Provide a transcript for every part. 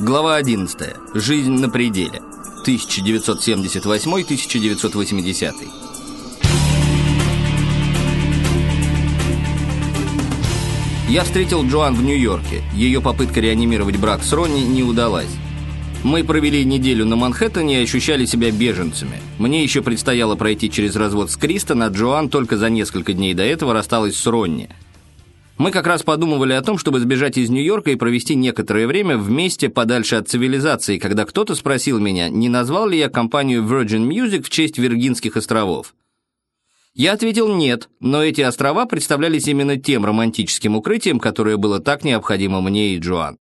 Глава 11. Жизнь на пределе. 1978-1980. Я встретил Джоан в Нью-Йорке. Ее попытка реанимировать брак с Ронни не удалась. Мы провели неделю на Манхэттене и ощущали себя беженцами. Мне еще предстояло пройти через развод с Кристон, а Джоан только за несколько дней до этого рассталась с Ронни – мы как раз подумывали о том, чтобы сбежать из Нью-Йорка и провести некоторое время вместе подальше от цивилизации, когда кто-то спросил меня, не назвал ли я компанию Virgin Music в честь Виргинских островов. Я ответил нет, но эти острова представлялись именно тем романтическим укрытием, которое было так необходимо мне и Джоан.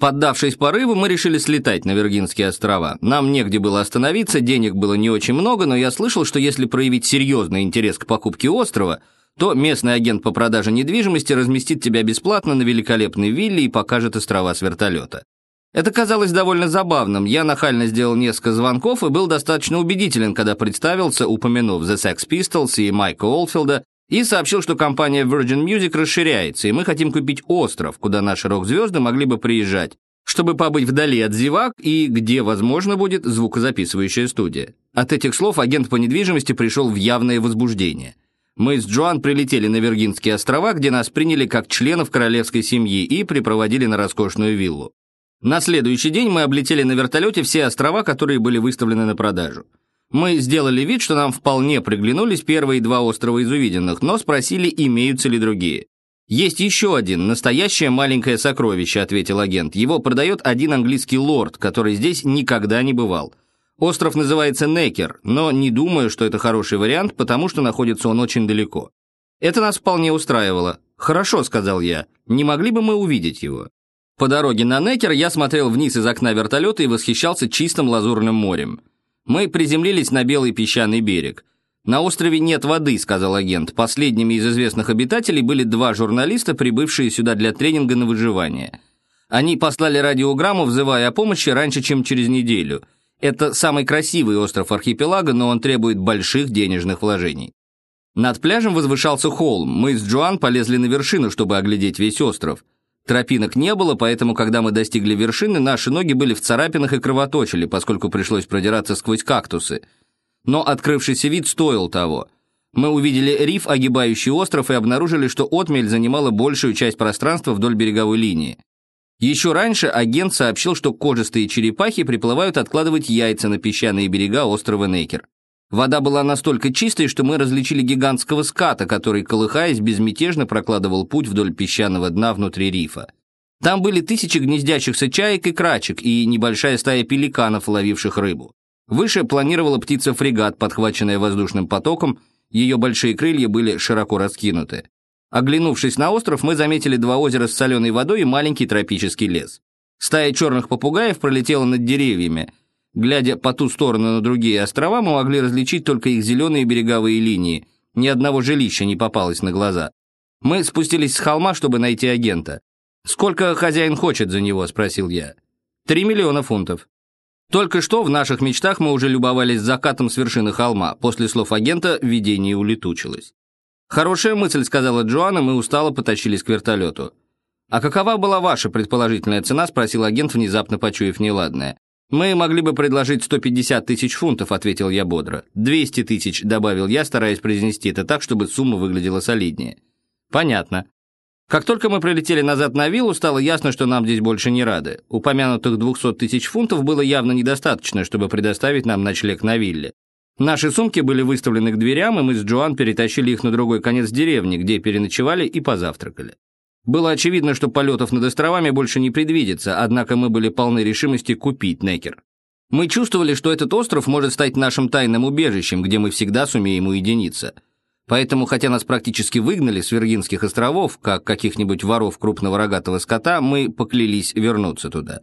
Поддавшись порыву, мы решили слетать на Виргинские острова. Нам негде было остановиться, денег было не очень много, но я слышал, что если проявить серьезный интерес к покупке острова – то местный агент по продаже недвижимости разместит тебя бесплатно на великолепной вилле и покажет острова с вертолета. Это казалось довольно забавным. Я нахально сделал несколько звонков и был достаточно убедителен, когда представился, упомянув The Sex Pistols и Майка Олфилда, и сообщил, что компания Virgin Music расширяется, и мы хотим купить остров, куда наши рок-звезды могли бы приезжать, чтобы побыть вдали от зевак и где, возможно, будет звукозаписывающая студия. От этих слов агент по недвижимости пришел в явное возбуждение – мы с Джоан прилетели на Виргинские острова, где нас приняли как членов королевской семьи и припроводили на роскошную виллу. На следующий день мы облетели на вертолете все острова, которые были выставлены на продажу. Мы сделали вид, что нам вполне приглянулись первые два острова из увиденных, но спросили, имеются ли другие. «Есть еще один, настоящее маленькое сокровище», — ответил агент. «Его продает один английский лорд, который здесь никогда не бывал. Остров называется Некер, но не думаю, что это хороший вариант, потому что находится он очень далеко. Это нас вполне устраивало. «Хорошо», — сказал я, — «не могли бы мы увидеть его?» По дороге на Некер я смотрел вниз из окна вертолета и восхищался чистым лазурным морем. Мы приземлились на белый песчаный берег. «На острове нет воды», — сказал агент. Последними из известных обитателей были два журналиста, прибывшие сюда для тренинга на выживание. Они послали радиограмму, взывая о помощи раньше, чем через неделю — это самый красивый остров архипелага, но он требует больших денежных вложений. Над пляжем возвышался холм. Мы с Джоан полезли на вершину, чтобы оглядеть весь остров. Тропинок не было, поэтому, когда мы достигли вершины, наши ноги были в царапинах и кровоточили, поскольку пришлось продираться сквозь кактусы. Но открывшийся вид стоил того. Мы увидели риф, огибающий остров, и обнаружили, что отмель занимала большую часть пространства вдоль береговой линии. Еще раньше агент сообщил, что кожистые черепахи приплывают откладывать яйца на песчаные берега острова Нейкер. Вода была настолько чистой, что мы различили гигантского ската, который, колыхаясь, безмятежно прокладывал путь вдоль песчаного дна внутри рифа. Там были тысячи гнездящихся чаек и крачек и небольшая стая пеликанов, ловивших рыбу. Выше планировала птица-фрегат, подхваченная воздушным потоком, ее большие крылья были широко раскинуты. Оглянувшись на остров, мы заметили два озера с соленой водой и маленький тропический лес. Стая черных попугаев пролетела над деревьями. Глядя по ту сторону на другие острова, мы могли различить только их зеленые береговые линии. Ни одного жилища не попалось на глаза. Мы спустились с холма, чтобы найти агента. «Сколько хозяин хочет за него?» – спросил я. «Три миллиона фунтов». Только что в наших мечтах мы уже любовались закатом с вершины холма. После слов агента видение улетучилось. «Хорошая мысль», — сказала Джоанна, мы устало потащились к вертолету. «А какова была ваша предположительная цена?» — спросил агент, внезапно почуяв неладное. «Мы могли бы предложить 150 тысяч фунтов», — ответил я бодро. «200 тысяч», — добавил я, стараясь произнести это так, чтобы сумма выглядела солиднее. «Понятно». Как только мы прилетели назад на виллу, стало ясно, что нам здесь больше не рады. Упомянутых 200 тысяч фунтов было явно недостаточно, чтобы предоставить нам ночлег на вилле. Наши сумки были выставлены к дверям, и мы с Джоан перетащили их на другой конец деревни, где переночевали и позавтракали. Было очевидно, что полетов над островами больше не предвидится, однако мы были полны решимости купить Некер. Мы чувствовали, что этот остров может стать нашим тайным убежищем, где мы всегда сумеем уединиться. Поэтому, хотя нас практически выгнали с Виргинских островов, как каких-нибудь воров крупного рогатого скота, мы поклялись вернуться туда.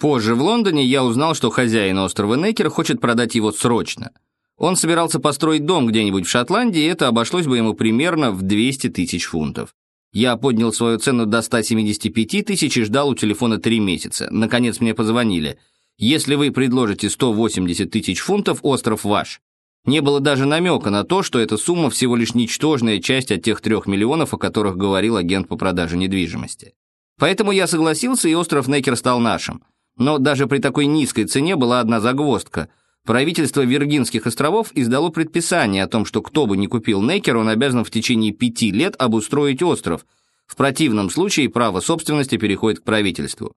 Позже в Лондоне я узнал, что хозяин острова Некер хочет продать его срочно – он собирался построить дом где-нибудь в Шотландии, и это обошлось бы ему примерно в 200 тысяч фунтов. Я поднял свою цену до 175 тысяч и ждал у телефона три месяца. Наконец мне позвонили. Если вы предложите 180 тысяч фунтов, остров ваш. Не было даже намека на то, что эта сумма всего лишь ничтожная часть от тех трех миллионов, о которых говорил агент по продаже недвижимости. Поэтому я согласился, и остров Некер стал нашим. Но даже при такой низкой цене была одна загвоздка. Правительство Виргинских островов издало предписание о том, что кто бы ни купил Некер, он обязан в течение пяти лет обустроить остров. В противном случае право собственности переходит к правительству.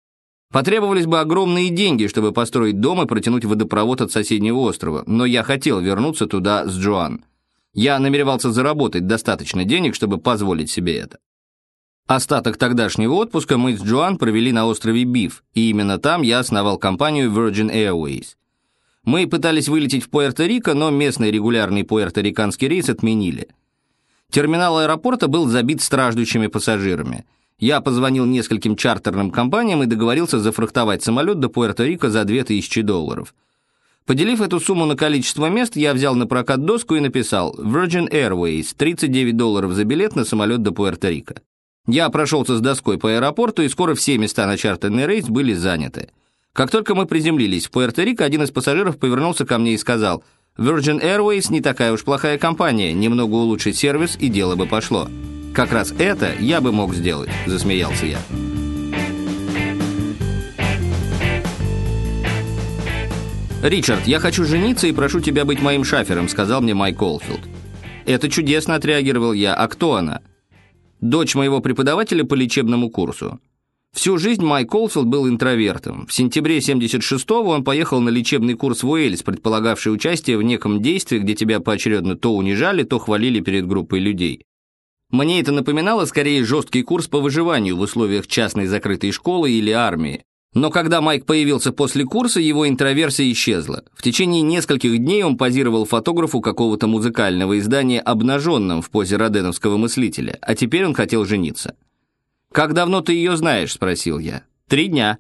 Потребовались бы огромные деньги, чтобы построить дом и протянуть водопровод от соседнего острова, но я хотел вернуться туда с Джоан. Я намеревался заработать достаточно денег, чтобы позволить себе это. Остаток тогдашнего отпуска мы с Джоан провели на острове Биф, и именно там я основал компанию Virgin Airways. Мы пытались вылететь в Пуэрто-Рико, но местный регулярный пуэрториканский рейс отменили. Терминал аэропорта был забит страждущими пассажирами. Я позвонил нескольким чартерным компаниям и договорился зафрахтовать самолет до Пуэрто-Рико за 2000 долларов. Поделив эту сумму на количество мест, я взял на прокат доску и написал «Virgin Airways, 39 долларов за билет на самолет до Пуэрто-Рико». Я прошелся с доской по аэропорту, и скоро все места на чартерный рейс были заняты. Как только мы приземлились в Пуэрто-Рико, один из пассажиров повернулся ко мне и сказал, «Virgin Airways не такая уж плохая компания, немного улучшить сервис, и дело бы пошло». «Как раз это я бы мог сделать», — засмеялся я. «Ричард, я хочу жениться и прошу тебя быть моим шафером», — сказал мне Майк Олфилд. «Это чудесно», — отреагировал я. «А кто она?» дочь моего преподавателя по лечебному курсу. Всю жизнь Майк Олфилд был интровертом. В сентябре 76-го он поехал на лечебный курс в Уэльс, предполагавший участие в неком действии, где тебя поочередно то унижали, то хвалили перед группой людей. Мне это напоминало скорее жесткий курс по выживанию в условиях частной закрытой школы или армии. Но когда Майк появился после курса, его интроверсия исчезла. В течение нескольких дней он позировал фотографу какого-то музыкального издания обнаженным в позе роденовского мыслителя, а теперь он хотел жениться. «Как давно ты ее знаешь?» – спросил я. «Три дня».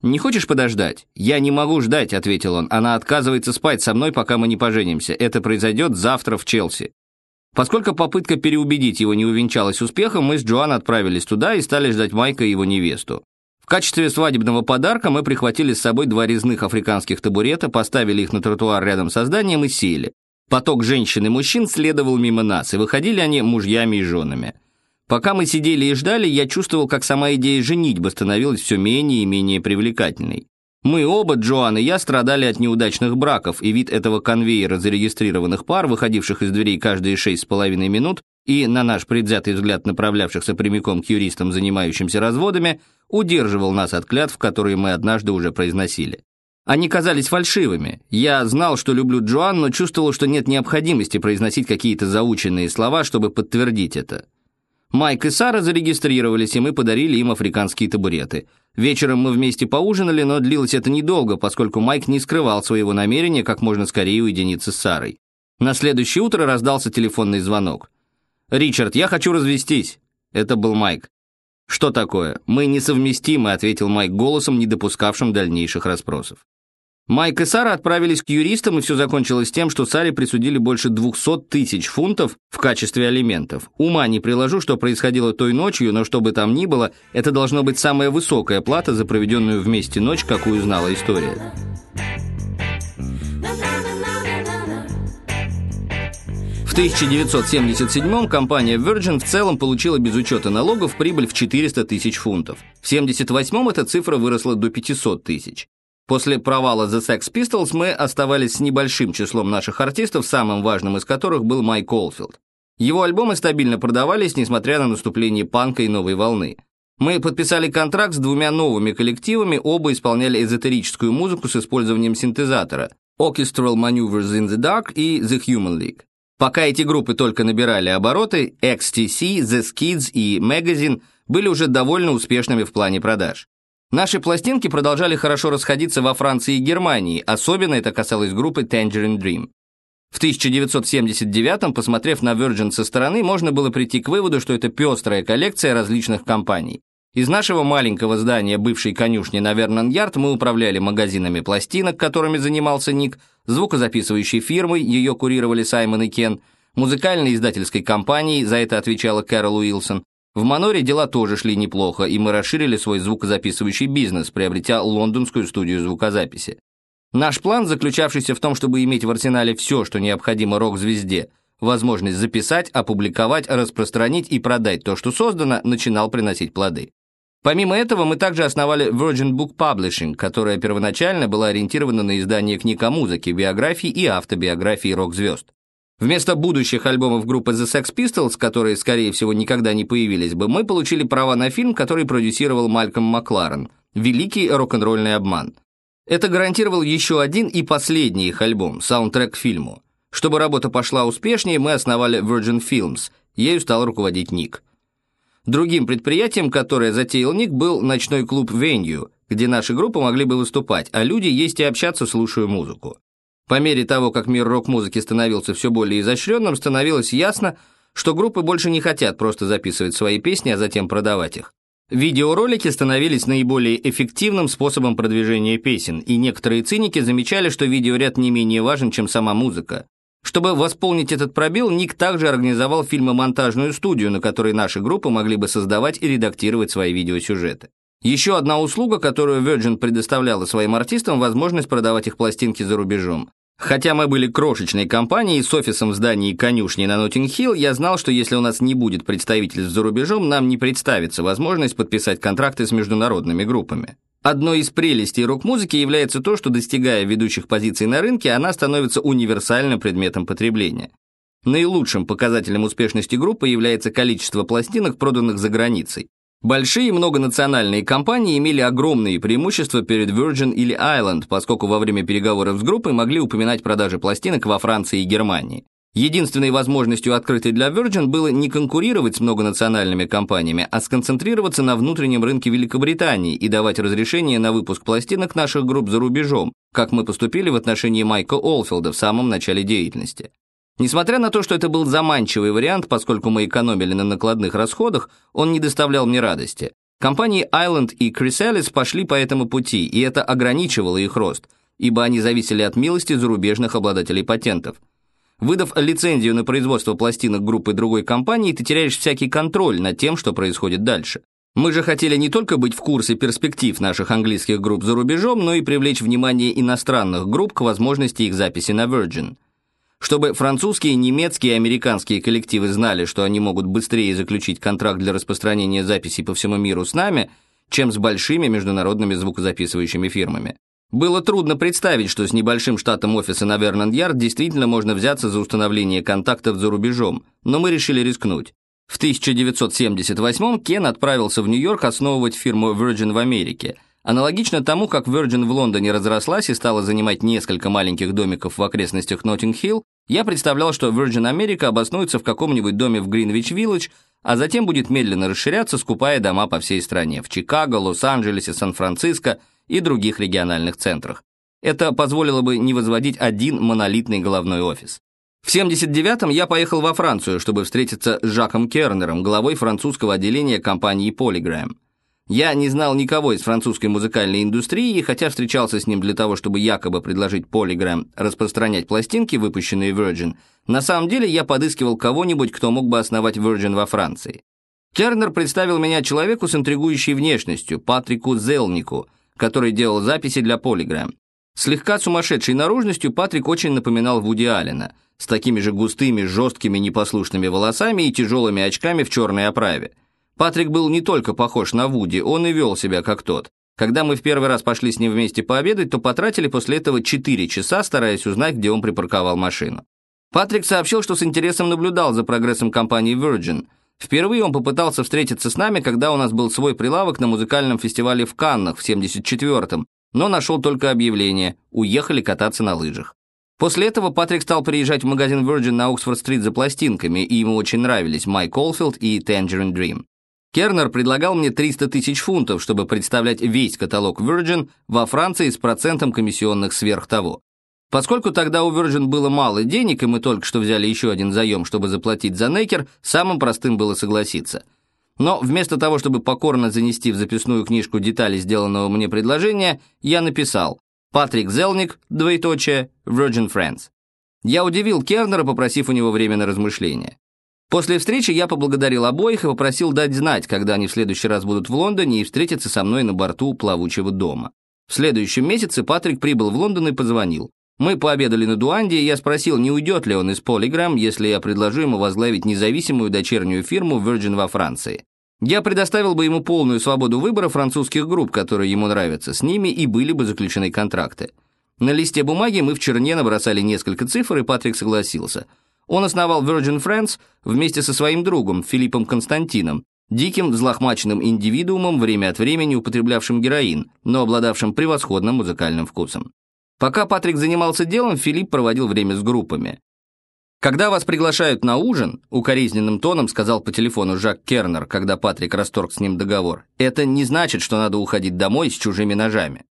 «Не хочешь подождать?» «Я не могу ждать», – ответил он. «Она отказывается спать со мной, пока мы не поженимся. Это произойдет завтра в Челси». Поскольку попытка переубедить его не увенчалась успехом, мы с Джоан отправились туда и стали ждать Майка и его невесту. В качестве свадебного подарка мы прихватили с собой два резных африканских табурета, поставили их на тротуар рядом со зданием и сели. Поток женщин и мужчин следовал мимо нас, и выходили они мужьями и женами. Пока мы сидели и ждали, я чувствовал, как сама идея женитьбы становилась все менее и менее привлекательной. Мы оба, Джоан и я, страдали от неудачных браков, и вид этого конвейера зарегистрированных пар, выходивших из дверей каждые шесть с половиной минут, и, на наш предвзятый взгляд, направлявшихся прямиком к юристам, занимающимся разводами, удерживал нас от клятв, которые мы однажды уже произносили. Они казались фальшивыми. Я знал, что люблю Джоан, но чувствовал, что нет необходимости произносить какие-то заученные слова, чтобы подтвердить это. Майк и Сара зарегистрировались, и мы подарили им африканские табуреты. Вечером мы вместе поужинали, но длилось это недолго, поскольку Майк не скрывал своего намерения как можно скорее уединиться с Сарой. На следующее утро раздался телефонный звонок. «Ричард, я хочу развестись». Это был Майк. «Что такое? Мы несовместимы», — ответил Майк голосом, не допускавшим дальнейших расспросов. Майк и Сара отправились к юристам, и все закончилось тем, что Саре присудили больше 200 тысяч фунтов в качестве алиментов. Ума не приложу, что происходило той ночью, но что бы там ни было, это должно быть самая высокая плата за проведенную вместе ночь, какую знала история. В 1977 компания Virgin в целом получила без учета налогов прибыль в 400 тысяч фунтов. В 1978 эта цифра выросла до 500 тысяч. После провала The Sex Pistols мы оставались с небольшим числом наших артистов, самым важным из которых был Майк Олфилд. Его альбомы стабильно продавались, несмотря на наступление панка и новой волны. Мы подписали контракт с двумя новыми коллективами, оба исполняли эзотерическую музыку с использованием синтезатора Orchestral Maneuvers in the Dark и The Human League. Пока эти группы только набирали обороты, XTC, The Skids и Magazine были уже довольно успешными в плане продаж. Наши пластинки продолжали хорошо расходиться во Франции и Германии, особенно это касалось группы Tangerine Dream. В 1979-м, посмотрев на Virgin со стороны, можно было прийти к выводу, что это пестрая коллекция различных компаний. Из нашего маленького здания бывшей конюшни на Вернон-Ярд мы управляли магазинами пластинок, которыми занимался Ник, звукозаписывающей фирмой, ее курировали Саймон и Кен, музыкальной издательской компанией, за это отвечала Кэрол Уилсон. В Маноре дела тоже шли неплохо, и мы расширили свой звукозаписывающий бизнес, приобретя лондонскую студию звукозаписи. Наш план, заключавшийся в том, чтобы иметь в арсенале все, что необходимо рок-звезде, возможность записать, опубликовать, распространить и продать то, что создано, начинал приносить плоды. Помимо этого, мы также основали Virgin Book Publishing, которая первоначально была ориентирована на издание книг о музыке, биографии и автобиографии рок-звезд. Вместо будущих альбомов группы The Sex Pistols, которые, скорее всего, никогда не появились бы, мы получили права на фильм, который продюсировал Мальком Макларен «Великий рок-н-ролльный обман». Это гарантировал еще один и последний их альбом, саундтрек к фильму. Чтобы работа пошла успешнее, мы основали Virgin Films, ею стал руководить Ник. Другим предприятием, которое затеял Ник, был ночной клуб Venue, где наши группы могли бы выступать, а люди есть и общаться, слушая музыку. По мере того, как мир рок-музыки становился все более изощренным, становилось ясно, что группы больше не хотят просто записывать свои песни, а затем продавать их. Видеоролики становились наиболее эффективным способом продвижения песен, и некоторые циники замечали, что видеоряд не менее важен, чем сама музыка. Чтобы восполнить этот пробел, Ник также организовал фильмомонтажную студию, на которой наши группы могли бы создавать и редактировать свои видеосюжеты. Еще одна услуга, которую Virgin предоставляла своим артистам, возможность продавать их пластинки за рубежом. Хотя мы были крошечной компанией с офисом в здании конюшни на Ноттинг-Хилл, я знал, что если у нас не будет представительств за рубежом, нам не представится возможность подписать контракты с международными группами. Одной из прелестей рок-музыки является то, что, достигая ведущих позиций на рынке, она становится универсальным предметом потребления. Наилучшим показателем успешности группы является количество пластинок, проданных за границей. Большие многонациональные компании имели огромные преимущества перед Virgin или Island, поскольку во время переговоров с группой могли упоминать продажи пластинок во Франции и Германии. Единственной возможностью, открытой для Virgin, было не конкурировать с многонациональными компаниями, а сконцентрироваться на внутреннем рынке Великобритании и давать разрешение на выпуск пластинок наших групп за рубежом, как мы поступили в отношении Майка Олфилда в самом начале деятельности. Несмотря на то, что это был заманчивый вариант, поскольку мы экономили на накладных расходах, он не доставлял мне радости. Компании Island и Chrysalis пошли по этому пути, и это ограничивало их рост, ибо они зависели от милости зарубежных обладателей патентов. Выдав лицензию на производство пластинок группы другой компании, ты теряешь всякий контроль над тем, что происходит дальше. Мы же хотели не только быть в курсе перспектив наших английских групп за рубежом, но и привлечь внимание иностранных групп к возможности их записи на Virgin – чтобы французские, немецкие и американские коллективы знали, что они могут быстрее заключить контракт для распространения записей по всему миру с нами, чем с большими международными звукозаписывающими фирмами. Было трудно представить, что с небольшим штатом офиса на Вернанд-Ярд действительно можно взяться за установление контактов за рубежом, но мы решили рискнуть. В 1978 Кен отправился в Нью-Йорк основывать фирму Virgin в Америке – Аналогично тому, как Virgin в Лондоне разрослась и стала занимать несколько маленьких домиков в окрестностях Ноттинг-Хилл, я представлял, что Virgin America обоснуется в каком-нибудь доме в Гринвич-Виллидж, а затем будет медленно расширяться, скупая дома по всей стране, в Чикаго, Лос-Анджелесе, Сан-Франциско и других региональных центрах. Это позволило бы не возводить один монолитный головной офис. В 79-м я поехал во Францию, чтобы встретиться с Жаком Кернером, главой французского отделения компании Polygram. Я не знал никого из французской музыкальной индустрии, хотя встречался с ним для того, чтобы якобы предложить Polygram распространять пластинки, выпущенные Virgin, на самом деле я подыскивал кого-нибудь, кто мог бы основать Virgin во Франции. Тернер представил меня человеку с интригующей внешностью, Патрику Зелнику, который делал записи для Polygram. Слегка сумасшедшей наружностью Патрик очень напоминал Вуди Аллена, с такими же густыми, жесткими, непослушными волосами и тяжелыми очками в черной оправе. Патрик был не только похож на Вуди, он и вел себя как тот. Когда мы в первый раз пошли с ним вместе пообедать, то потратили после этого 4 часа, стараясь узнать, где он припарковал машину. Патрик сообщил, что с интересом наблюдал за прогрессом компании Virgin. Впервые он попытался встретиться с нами, когда у нас был свой прилавок на музыкальном фестивале в Каннах в 74-м, но нашел только объявление «Уехали кататься на лыжах». После этого Патрик стал приезжать в магазин Virgin на Оксфорд-стрит за пластинками, и ему очень нравились Майк Олфилд и Tangerine Dream. Кернер предлагал мне 300 тысяч фунтов, чтобы представлять весь каталог Virgin во Франции с процентом комиссионных сверх того. Поскольку тогда у Virgin было мало денег, и мы только что взяли еще один заем, чтобы заплатить за Некер, самым простым было согласиться. Но вместо того, чтобы покорно занести в записную книжку детали сделанного мне предложения, я написал «Патрик Зелник, двоеточие, Virgin Friends». Я удивил Кернера, попросив у него время на размышления. После встречи я поблагодарил обоих и попросил дать знать, когда они в следующий раз будут в Лондоне и встретятся со мной на борту плавучего дома. В следующем месяце Патрик прибыл в Лондон и позвонил. Мы пообедали на Дуанде, и я спросил, не уйдет ли он из Polygram, если я предложу ему возглавить независимую дочернюю фирму Virgin во Франции. Я предоставил бы ему полную свободу выбора французских групп, которые ему нравятся, с ними и были бы заключены контракты. На листе бумаги мы в черне набросали несколько цифр, и Патрик согласился. Он основал Virgin Friends вместе со своим другом Филиппом Константином, диким, взлохмаченным индивидуумом, время от времени употреблявшим героин, но обладавшим превосходным музыкальным вкусом. Пока Патрик занимался делом, Филипп проводил время с группами. «Когда вас приглашают на ужин», — укоризненным тоном сказал по телефону Жак Кернер, когда Патрик расторг с ним договор, «это не значит, что надо уходить домой с чужими ножами».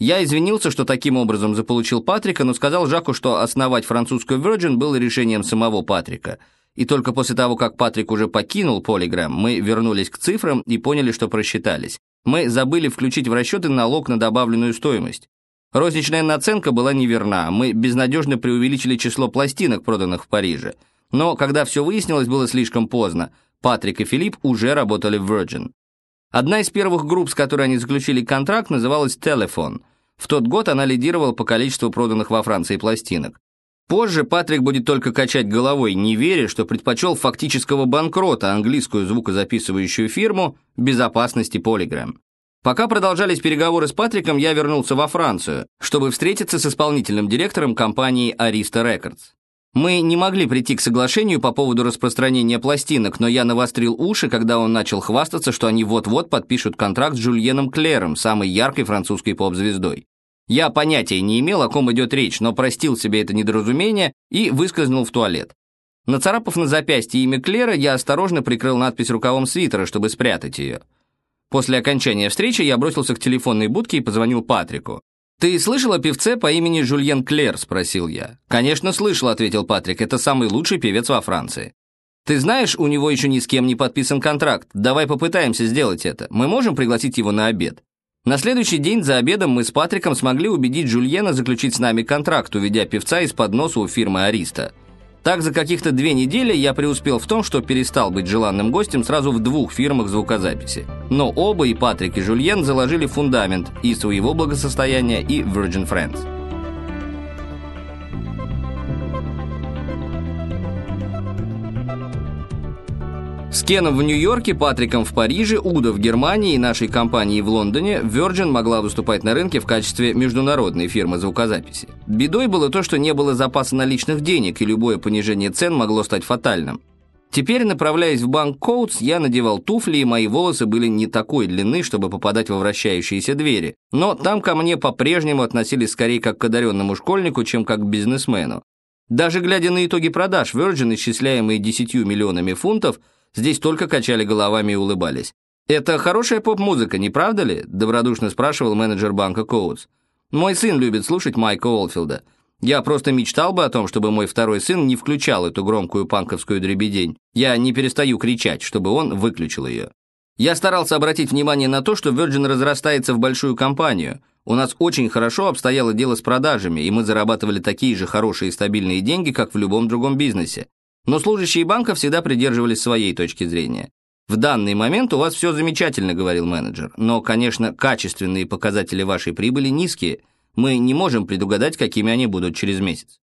Я извинился, что таким образом заполучил Патрика, но сказал Жаку, что основать французскую Virgin было решением самого Патрика. И только после того, как Патрик уже покинул Polygram, мы вернулись к цифрам и поняли, что просчитались. Мы забыли включить в расчеты налог на добавленную стоимость. Розничная наценка была неверна, мы безнадежно преувеличили число пластинок, проданных в Париже. Но когда все выяснилось, было слишком поздно. Патрик и Филипп уже работали в Virgin. Одна из первых групп, с которой они заключили контракт, называлась Telephone. В тот год она лидировала по количеству проданных во Франции пластинок. Позже Патрик будет только качать головой, не веря, что предпочел фактического банкрота английскую звукозаписывающую фирму безопасности Polygram. Пока продолжались переговоры с Патриком, я вернулся во Францию, чтобы встретиться с исполнительным директором компании Arista Records. Мы не могли прийти к соглашению по поводу распространения пластинок, но я навострил уши, когда он начал хвастаться, что они вот-вот подпишут контракт с Жюльеном Клером, самой яркой французской поп-звездой. Я понятия не имел, о ком идет речь, но простил себе это недоразумение и выскользнул в туалет. Нацарапав на запястье имя Клера, я осторожно прикрыл надпись рукавом свитера, чтобы спрятать ее. После окончания встречи я бросился к телефонной будке и позвонил Патрику. «Ты слышал о певце по имени Жюльен Клер?» – спросил я. «Конечно слышал», – ответил Патрик. «Это самый лучший певец во Франции». «Ты знаешь, у него еще ни с кем не подписан контракт. Давай попытаемся сделать это. Мы можем пригласить его на обед». На следующий день за обедом мы с Патриком смогли убедить Жюльена заключить с нами контракт, уведя певца из-под носа у фирмы «Ариста». Так за каких-то две недели я преуспел в том, что перестал быть желанным гостем сразу в двух фирмах звукозаписи. Но оба, и Патрик, и Жульен, заложили фундамент и своего благосостояния, и Virgin Friends. С Кеном в Нью-Йорке, Патриком в Париже, Уда в Германии и нашей компанией в Лондоне Virgin могла выступать на рынке в качестве международной фирмы звукозаписи. Бедой было то, что не было запаса наличных денег, и любое понижение цен могло стать фатальным. Теперь, направляясь в банк Коутс, я надевал туфли, и мои волосы были не такой длины, чтобы попадать во вращающиеся двери. Но там ко мне по-прежнему относились скорее как к одаренному школьнику, чем как к бизнесмену. Даже глядя на итоги продаж Virgin, исчисляемые 10 миллионами фунтов, Здесь только качали головами и улыбались. «Это хорошая поп-музыка, не правда ли?» – добродушно спрашивал менеджер банка Коутс. «Мой сын любит слушать Майка Олфилда. Я просто мечтал бы о том, чтобы мой второй сын не включал эту громкую панковскую дребедень. Я не перестаю кричать, чтобы он выключил ее». Я старался обратить внимание на то, что Virgin разрастается в большую компанию. У нас очень хорошо обстояло дело с продажами, и мы зарабатывали такие же хорошие и стабильные деньги, как в любом другом бизнесе. Но служащие банка всегда придерживались своей точки зрения. «В данный момент у вас все замечательно», — говорил менеджер, «но, конечно, качественные показатели вашей прибыли низкие. Мы не можем предугадать, какими они будут через месяц».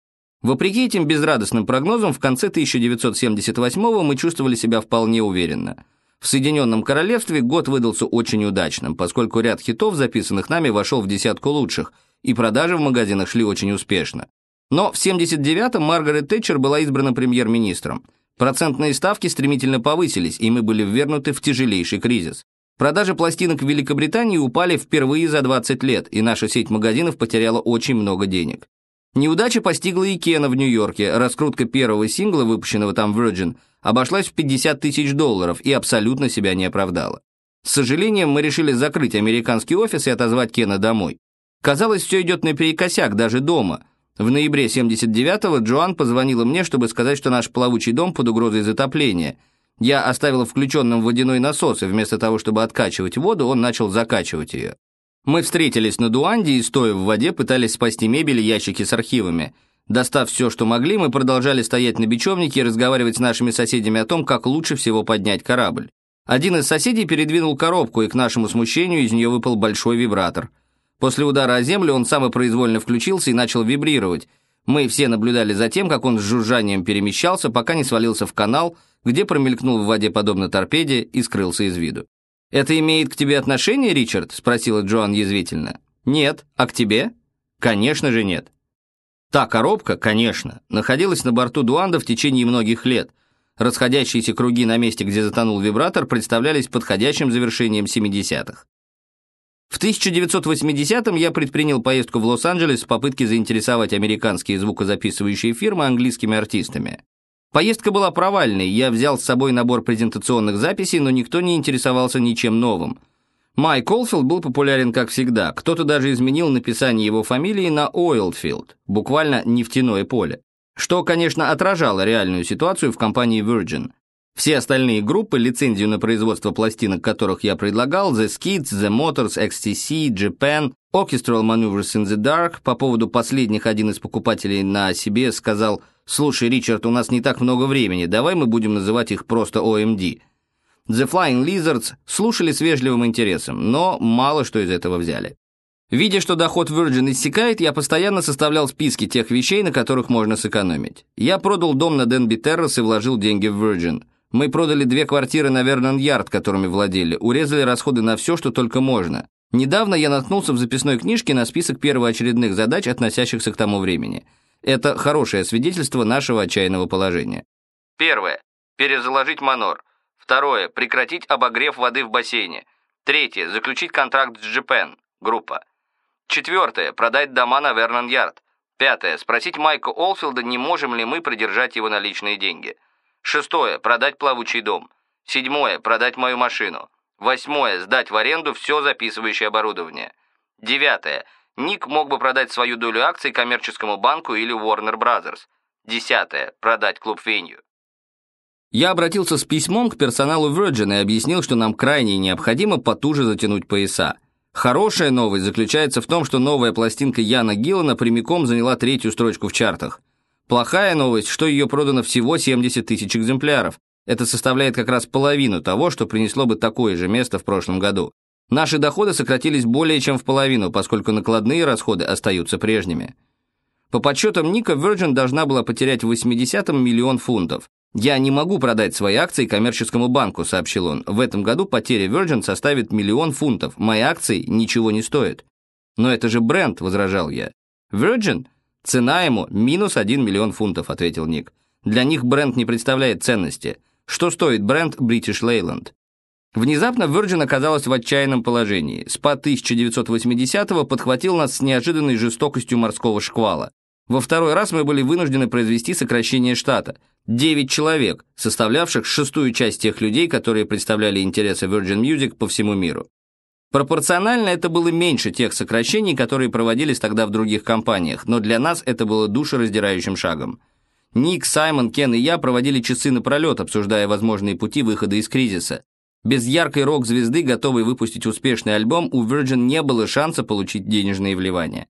Вопреки этим безрадостным прогнозам, в конце 1978-го мы чувствовали себя вполне уверенно. В Соединенном Королевстве год выдался очень удачным, поскольку ряд хитов, записанных нами, вошел в десятку лучших, и продажи в магазинах шли очень успешно. Но в 79-м Маргарет Тэтчер была избрана премьер-министром. Процентные ставки стремительно повысились, и мы были ввергнуты в тяжелейший кризис. Продажи пластинок в Великобритании упали впервые за 20 лет, и наша сеть магазинов потеряла очень много денег. Неудача постигла и Кена в Нью-Йорке. Раскрутка первого сингла, выпущенного там Virgin, обошлась в 50 тысяч долларов и абсолютно себя не оправдала. С сожалением, мы решили закрыть американский офис и отозвать Кена домой. Казалось, все идет наперекосяк даже дома. В ноябре 79-го Джоан позвонила мне, чтобы сказать, что наш плавучий дом под угрозой затопления. Я оставила включенным водяной насос, и вместо того, чтобы откачивать воду, он начал закачивать ее. Мы встретились на Дуанде и, стоя в воде, пытались спасти мебель и ящики с архивами. Достав все, что могли, мы продолжали стоять на бечевнике и разговаривать с нашими соседями о том, как лучше всего поднять корабль. Один из соседей передвинул коробку, и к нашему смущению из нее выпал большой вибратор. После удара о землю он самопроизвольно включился и начал вибрировать. Мы все наблюдали за тем, как он с жужжанием перемещался, пока не свалился в канал, где промелькнул в воде подобно торпеде и скрылся из виду. «Это имеет к тебе отношение, Ричард?» – спросила Джоан язвительно. «Нет. А к тебе?» «Конечно же нет». Та коробка, конечно, находилась на борту Дуанда в течение многих лет. Расходящиеся круги на месте, где затонул вибратор, представлялись подходящим завершением 70-х. В 1980-м я предпринял поездку в Лос-Анджелес в попытке заинтересовать американские звукозаписывающие фирмы английскими артистами. Поездка была провальной, я взял с собой набор презентационных записей, но никто не интересовался ничем новым. Майк Олфилд был популярен как всегда, кто-то даже изменил написание его фамилии на Oilfield, буквально нефтяное поле. Что, конечно, отражало реальную ситуацию в компании Virgin. Все остальные группы, лицензию на производство пластинок которых я предлагал, The Skids, The Motors, XTC, Japan, Orchestral Maneuvers in the Dark, по поводу последних один из покупателей на себе сказал «Слушай, Ричард, у нас не так много времени, давай мы будем называть их просто OMD». The Flying Lizards слушали с вежливым интересом, но мало что из этого взяли. Видя, что доход Virgin иссякает, я постоянно составлял списки тех вещей, на которых можно сэкономить. Я продал дом на Денби Террас и вложил деньги в Virgin – мы продали две квартиры на Вернон-Ярд, которыми владели, урезали расходы на все, что только можно. Недавно я наткнулся в записной книжке на список первоочередных задач, относящихся к тому времени. Это хорошее свидетельство нашего отчаянного положения. Первое. Перезаложить манор. Второе. Прекратить обогрев воды в бассейне. Третье. Заключить контракт с Japan. Группа. Четвертое. Продать дома на Вернон-Ярд. Пятое. Спросить Майка Олфилда, не можем ли мы придержать его наличные деньги. Шестое – продать плавучий дом. Седьмое – продать мою машину. Восьмое – сдать в аренду все записывающее оборудование. Девятое – Ник мог бы продать свою долю акций коммерческому банку или Warner Brothers. Десятое – продать клуб Венью. Я обратился с письмом к персоналу Virgin и объяснил, что нам крайне необходимо потуже затянуть пояса. Хорошая новость заключается в том, что новая пластинка Яна Гиллана прямиком заняла третью строчку в чартах. Плохая новость, что ее продано всего 70 тысяч экземпляров. Это составляет как раз половину того, что принесло бы такое же место в прошлом году. Наши доходы сократились более чем в половину, поскольку накладные расходы остаются прежними. По подсчетам Ника, Virgin должна была потерять в 80-м миллион фунтов. «Я не могу продать свои акции коммерческому банку», — сообщил он. «В этом году потеря Virgin составит миллион фунтов. Мои акции ничего не стоят». «Но это же бренд», — возражал я. «Virgin «Цена ему минус 1 миллион фунтов», — ответил Ник. «Для них бренд не представляет ценности. Что стоит бренд British Leyland?» Внезапно Virgin оказалась в отчаянном положении. Спад 1980-го подхватил нас с неожиданной жестокостью морского шквала. Во второй раз мы были вынуждены произвести сокращение штата. Девять человек, составлявших шестую часть тех людей, которые представляли интересы Virgin Music по всему миру. Пропорционально это было меньше тех сокращений, которые проводились тогда в других компаниях, но для нас это было душераздирающим шагом. Ник, Саймон, Кен и я проводили часы напролет, обсуждая возможные пути выхода из кризиса. Без яркой рок-звезды, готовой выпустить успешный альбом, у Virgin не было шанса получить денежные вливания.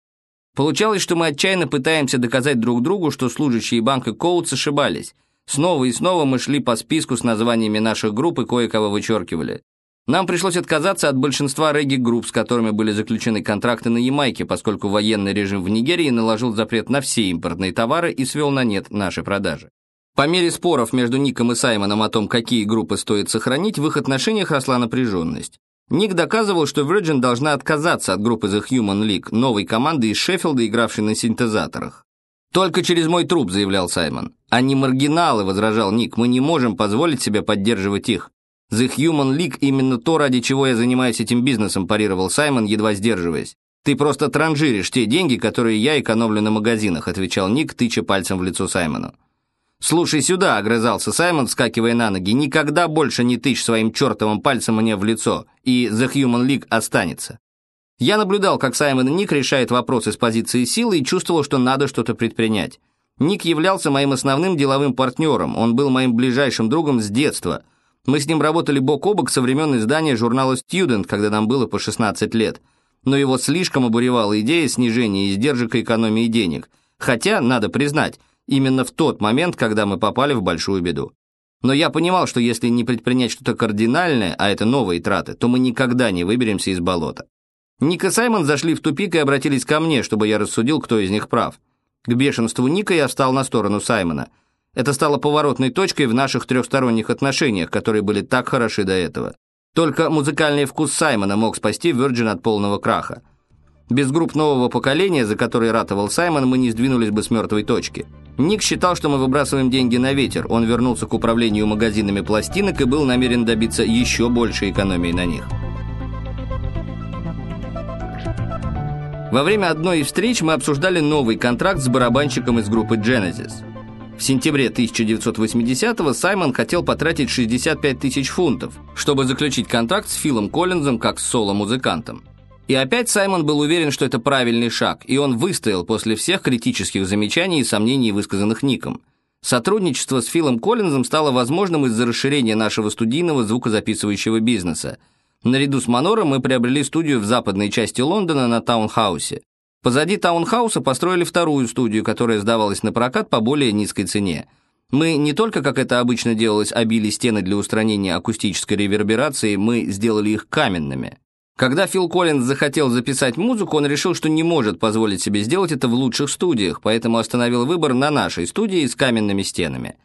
Получалось, что мы отчаянно пытаемся доказать друг другу, что служащие банка Коутс ошибались. Снова и снова мы шли по списку с названиями наших групп и кое-кого вычеркивали. Нам пришлось отказаться от большинства регги-групп, с которыми были заключены контракты на Ямайке, поскольку военный режим в Нигерии наложил запрет на все импортные товары и свел на нет наши продажи. По мере споров между Ником и Саймоном о том, какие группы стоит сохранить, в их отношениях росла напряженность. Ник доказывал, что Virgin должна отказаться от группы The Human League, новой команды из Шеффилда, игравшей на синтезаторах. «Только через мой труп», — заявлял Саймон. «Они маргиналы», — возражал Ник, — «мы не можем позволить себе поддерживать их. The Human League именно то, ради чего я занимаюсь этим бизнесом, парировал Саймон, едва сдерживаясь. Ты просто транжиришь те деньги, которые я экономлю на магазинах, отвечал Ник, тыча пальцем в лицо Саймону. «Слушай сюда», — огрызался Саймон, вскакивая на ноги, «никогда больше не тычь своим чертовым пальцем мне в лицо, и The Human League останется». Я наблюдал, как Саймон и Ник решают вопросы с позиции силы и чувствовал, что надо что-то предпринять. Ник являлся моим основным деловым партнером, он был моим ближайшим другом с детства — мы с ним работали бок о бок со времен издания журнала «Студент», когда нам было по 16 лет. Но его слишком обуревала идея снижения издержек и экономии денег. Хотя, надо признать, именно в тот момент, когда мы попали в большую беду. Но я понимал, что если не предпринять что-то кардинальное, а это новые траты, то мы никогда не выберемся из болота. Ник и Саймон зашли в тупик и обратились ко мне, чтобы я рассудил, кто из них прав. К бешенству Ника я встал на сторону Саймона – Это стало поворотной точкой в наших трехсторонних отношениях, которые были так хороши до этого. Только музыкальный вкус Саймона мог спасти Virgin от полного краха. Без групп нового поколения, за которые ратовал Саймон, мы не сдвинулись бы с мертвой точки. Ник считал, что мы выбрасываем деньги на ветер. Он вернулся к управлению магазинами пластинок и был намерен добиться еще большей экономии на них. Во время одной из встреч мы обсуждали новый контракт с барабанщиком из группы Genesis. В сентябре 1980-го Саймон хотел потратить 65 тысяч фунтов, чтобы заключить контракт с Филом Коллинзом как соло-музыкантом. И опять Саймон был уверен, что это правильный шаг, и он выстоял после всех критических замечаний и сомнений, высказанных Ником. Сотрудничество с Филом Коллинзом стало возможным из-за расширения нашего студийного звукозаписывающего бизнеса. Наряду с Манором мы приобрели студию в западной части Лондона на Таунхаусе. Позади Таунхауса построили вторую студию, которая сдавалась на прокат по более низкой цене. Мы не только, как это обычно делалось, обили стены для устранения акустической реверберации, мы сделали их каменными. Когда Фил Коллинз захотел записать музыку, он решил, что не может позволить себе сделать это в лучших студиях, поэтому остановил выбор на нашей студии с каменными стенами.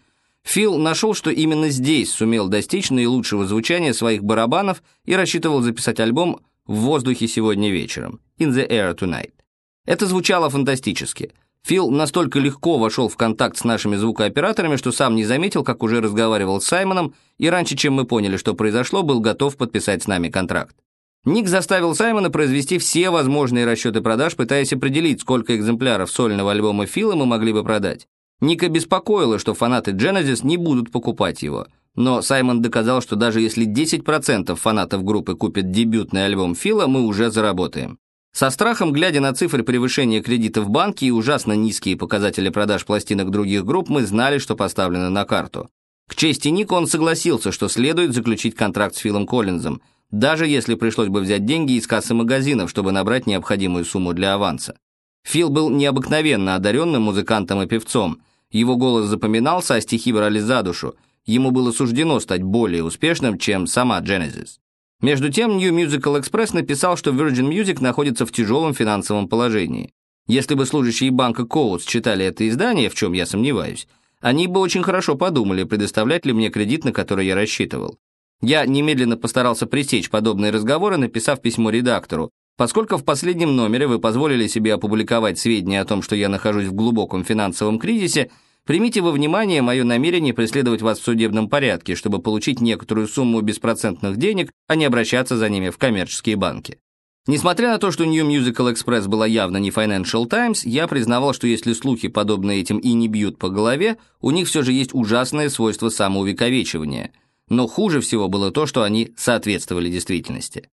Фил нашел, что именно здесь сумел достичь наилучшего звучания своих барабанов и рассчитывал записать альбом «В воздухе сегодня вечером» «In the air tonight». Это звучало фантастически. Фил настолько легко вошел в контакт с нашими звукооператорами, что сам не заметил, как уже разговаривал с Саймоном, и раньше, чем мы поняли, что произошло, был готов подписать с нами контракт. Ник заставил Саймона произвести все возможные расчеты продаж, пытаясь определить, сколько экземпляров сольного альбома Фила мы могли бы продать. Ника беспокоило, что фанаты Genesis не будут покупать его. Но Саймон доказал, что даже если 10% фанатов группы купят дебютный альбом Фила, мы уже заработаем. Со страхом, глядя на цифры превышения кредита в банке и ужасно низкие показатели продаж пластинок других групп, мы знали, что поставлено на карту. К чести Ника он согласился, что следует заключить контракт с Филом Коллинзом – даже если пришлось бы взять деньги из кассы магазинов, чтобы набрать необходимую сумму для аванса. Фил был необыкновенно одаренным музыкантом и певцом. Его голос запоминался, а стихи брали за душу. Ему было суждено стать более успешным, чем сама Genesis. Между тем, New Musical Express написал, что Virgin Music находится в тяжелом финансовом положении. Если бы служащие банка Коутс читали это издание, в чем я сомневаюсь, они бы очень хорошо подумали, предоставлять ли мне кредит, на который я рассчитывал. Я немедленно постарался пресечь подобные разговоры, написав письмо редактору. Поскольку в последнем номере вы позволили себе опубликовать сведения о том, что я нахожусь в глубоком финансовом кризисе, примите во внимание мое намерение преследовать вас в судебном порядке, чтобы получить некоторую сумму беспроцентных денег, а не обращаться за ними в коммерческие банки. Несмотря на то, что New Musical Express была явно не Financial Times, я признавал, что если слухи, подобные этим, и не бьют по голове, у них все же есть ужасное свойство самоувековечивания – но хуже всего было то, что они соответствовали действительности.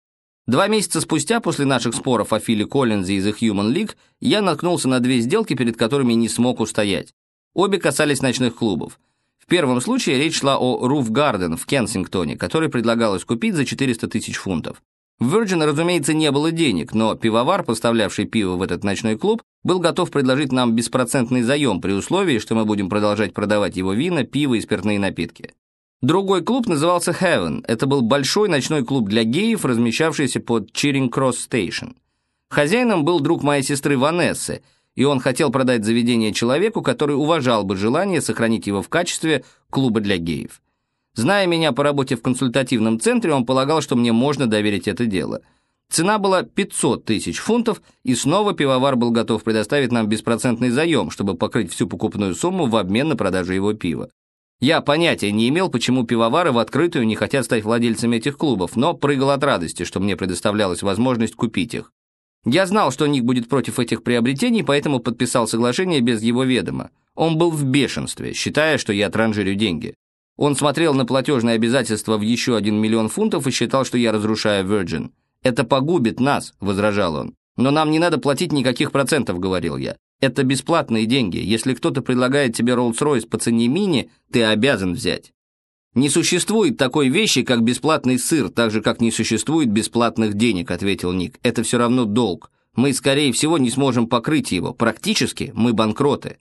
Два месяца спустя, после наших споров о Филе Коллинзе из The Human League, я наткнулся на две сделки, перед которыми не смог устоять. Обе касались ночных клубов. В первом случае речь шла о Roof Garden в Кенсингтоне, который предлагалось купить за 400 тысяч фунтов. В Virgin, разумеется, не было денег, но пивовар, поставлявший пиво в этот ночной клуб, был готов предложить нам беспроцентный заем при условии, что мы будем продолжать продавать его вина, пиво и спиртные напитки. Другой клуб назывался Heaven. Это был большой ночной клуб для геев, размещавшийся под Charing Cross Station. Хозяином был друг моей сестры Ванессы, и он хотел продать заведение человеку, который уважал бы желание сохранить его в качестве клуба для геев. Зная меня по работе в консультативном центре, он полагал, что мне можно доверить это дело. Цена была 500 тысяч фунтов, и снова пивовар был готов предоставить нам беспроцентный заем, чтобы покрыть всю покупную сумму в обмен на продажу его пива. Я понятия не имел, почему пивовары в открытую не хотят стать владельцами этих клубов, но прыгал от радости, что мне предоставлялась возможность купить их. Я знал, что Ник будет против этих приобретений, поэтому подписал соглашение без его ведома. Он был в бешенстве, считая, что я транжирю деньги. Он смотрел на платежные обязательства в еще один миллион фунтов и считал, что я разрушаю Virgin. «Это погубит нас», — возражал он. «Но нам не надо платить никаких процентов», — говорил я. Это бесплатные деньги. Если кто-то предлагает тебе Rolls-Royce по цене мини, ты обязан взять. Не существует такой вещи, как бесплатный сыр, так же, как не существует бесплатных денег, ответил Ник. Это все равно долг. Мы, скорее всего, не сможем покрыть его. Практически мы банкроты.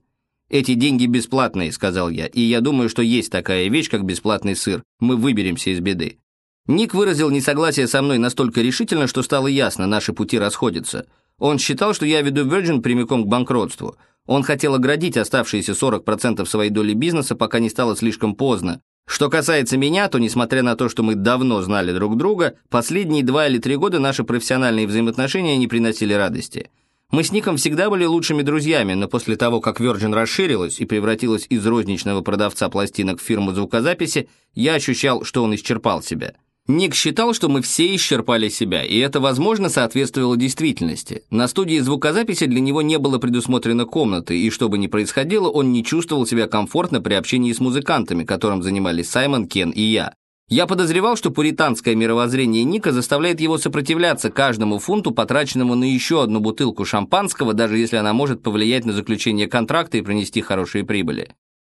Эти деньги бесплатные, сказал я, и я думаю, что есть такая вещь, как бесплатный сыр. Мы выберемся из беды. Ник выразил несогласие со мной настолько решительно, что стало ясно, наши пути расходятся. Он считал, что я веду Virgin прямиком к банкротству. Он хотел оградить оставшиеся 40% своей доли бизнеса, пока не стало слишком поздно. Что касается меня, то, несмотря на то, что мы давно знали друг друга, последние два или три года наши профессиональные взаимоотношения не приносили радости. Мы с Ником всегда были лучшими друзьями, но после того, как Virgin расширилась и превратилась из розничного продавца пластинок в фирму звукозаписи, я ощущал, что он исчерпал себя. Ник считал, что мы все исчерпали себя, и это, возможно, соответствовало действительности. На студии звукозаписи для него не было предусмотрено комнаты, и что бы ни происходило, он не чувствовал себя комфортно при общении с музыкантами, которым занимались Саймон, Кен и я. Я подозревал, что пуританское мировоззрение Ника заставляет его сопротивляться каждому фунту, потраченному на еще одну бутылку шампанского, даже если она может повлиять на заключение контракта и принести хорошие прибыли.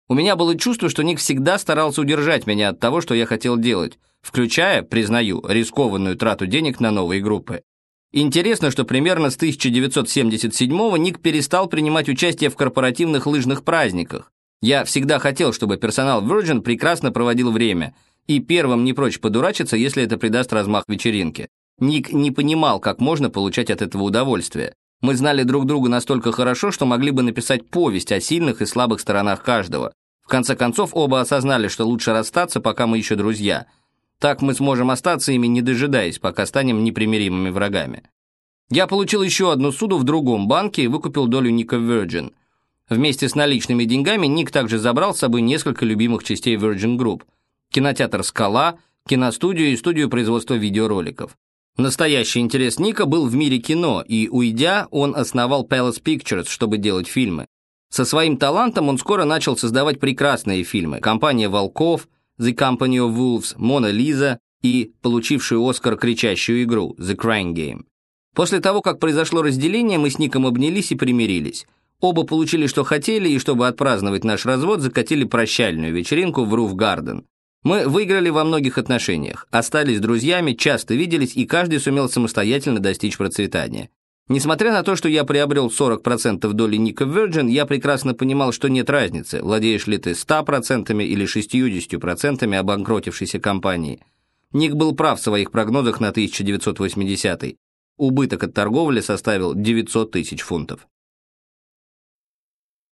У меня было чувство, что Ник всегда старался удержать меня от того, что я хотел делать, включая, признаю, рискованную трату денег на новые группы. Интересно, что примерно с 1977-го Ник перестал принимать участие в корпоративных лыжных праздниках. Я всегда хотел, чтобы персонал Virgin прекрасно проводил время, и первым не прочь подурачиться, если это придаст размах вечеринке. Ник не понимал, как можно получать от этого удовольствие. Мы знали друг друга настолько хорошо, что могли бы написать повесть о сильных и слабых сторонах каждого. В конце концов, оба осознали, что лучше расстаться, пока мы еще друзья. Так мы сможем остаться ими, не дожидаясь, пока станем непримиримыми врагами. Я получил еще одну суду в другом банке и выкупил долю Ника Virgin. Вместе с наличными деньгами Ник также забрал с собой несколько любимых частей Virgin Group. Кинотеатр «Скала», киностудию и студию производства видеороликов. Настоящий интерес Ника был в мире кино, и, уйдя, он основал Palace Pictures, чтобы делать фильмы. Со своим талантом он скоро начал создавать прекрасные фильмы. «Компания волков», «The Company of Wolves», «Мона Лиза» и получившую Оскар кричащую игру «The Crying Game». После того, как произошло разделение, мы с Ником обнялись и примирились. Оба получили, что хотели, и чтобы отпраздновать наш развод, закатили прощальную вечеринку в Руф Гарден. Мы выиграли во многих отношениях, остались друзьями, часто виделись, и каждый сумел самостоятельно достичь процветания. Несмотря на то, что я приобрел 40% доли Ника Virgin, я прекрасно понимал, что нет разницы, владеешь ли ты 100% или 60% обанкротившейся компании. Ник был прав в своих прогнозах на 1980 -й. Убыток от торговли составил 900 тысяч фунтов.